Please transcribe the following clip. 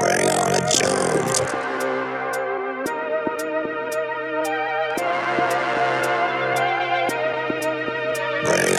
Bring on the Jones. Bring